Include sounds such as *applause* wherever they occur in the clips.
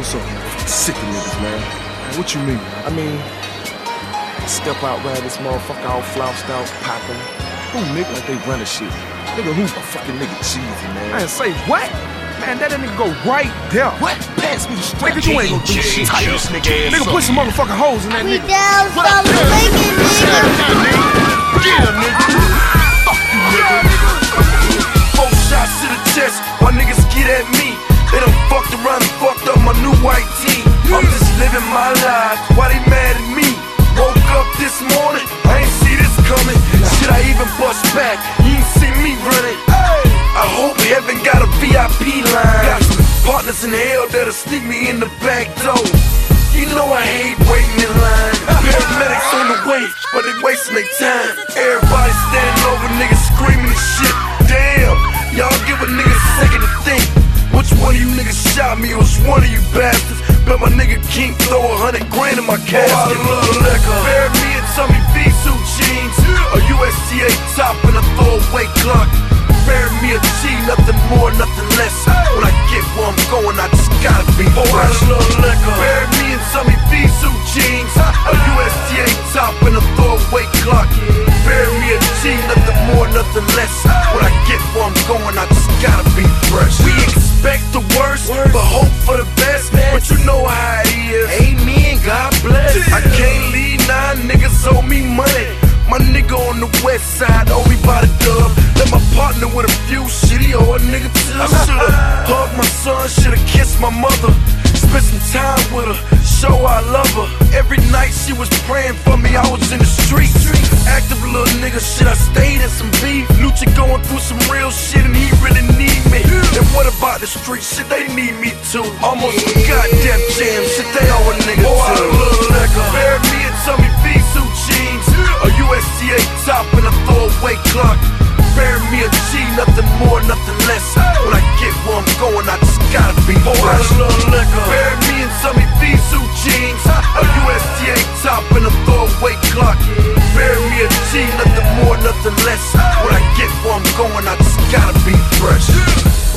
What's up, man? Sick of niggas, man. What you mean? I mean, step out where this motherfucker all flounced out, popping. Who, nigga? Like they running shit. Nigga, who? A fucking nigga cheesy, man. Man, say what? Man, that nigga go right there. What? Pass me the strap. Nigga, you ain't gonna do shit. Tie this nigga ass Nigga, up. put some motherfucking holes in that We nigga. down, stop singing, nigga. Living my life, why they mad at me? Woke up this morning, I ain't see this coming. Should I even bust back? You ain't see me running. I hope heaven got a VIP line. Got some partners in hell that'll sneak me in the back door. In my casket. Oh, I love liquor. Bury me in Tommy B suit jeans. A USTA top and a throwaway clock. Bury me a G, nothing more, nothing less. When I get where I'm going, I just gotta be fresh. I love liquor. Bury me in Tommy B suit jeans. A USTA top and a throwaway clock. Bury me a G, nothing more, nothing less. When I get where I'm going, I nine niggas owe me money. My nigga on the west side oh, owe me by the dub. Let my partner with a few shit, he owe a nigga too. I should've *laughs* hugged my son, should've kissed my mother. Spent some time with her, show I love her. Every night she was praying for me, I was in the streets. Active little nigga, shit, I stayed in some beef. Lucha going through some real shit and he really need me. And what about the street shit? They need me too. Almost Def Jam shit, they owe a nigga too. Oh, I love liquor. Bury me in Tommy B suit jeans. A USTA top and a throwaway clock. Bury me a G, nothing more, nothing less. When I get where I'm going, I just gotta be fresh. I love liquor. Bury me in Tommy B suit jeans. A USTA top and a throwaway clock. Bury me a G, nothing more, nothing less. When I get where I'm going, I just gotta be fresh.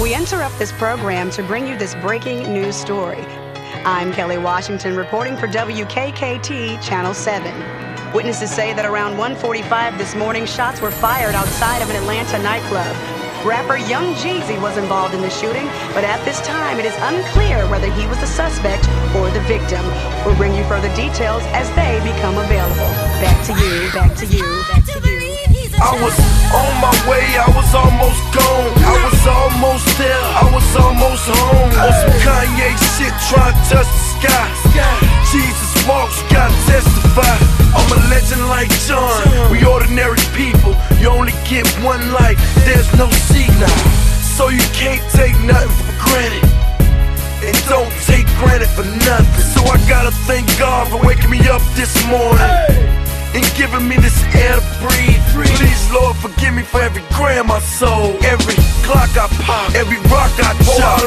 We interrupt this program to bring you this breaking news story. I'm Kelly Washington reporting for WKKT Channel 7. Witnesses say that around 1:45 this morning, shots were fired outside of an Atlanta nightclub. Rapper Young Jeezy was involved in the shooting, but at this time it is unclear whether he was the suspect or the victim. We'll bring you further details as they become available. Back to you, back to you, back to you. I was on my way, I was almost gone. Sky. Jesus walks, gotta testify. I'm a legend like John. We ordinary people, you only get one life, there's no sequel. So you can't take nothing for granted. And don't take granted for nothing. So I gotta thank God for waking me up this morning and giving me this air to breathe. Please, Lord, forgive me for every gram I sold, every clock I pop, every rock I chop.